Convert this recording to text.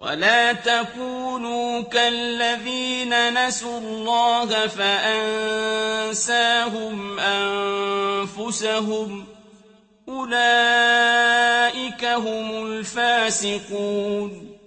ولا تكونوا كالذين نسوا الله فأنساهم أنفسهم أولئك هم الفاسقون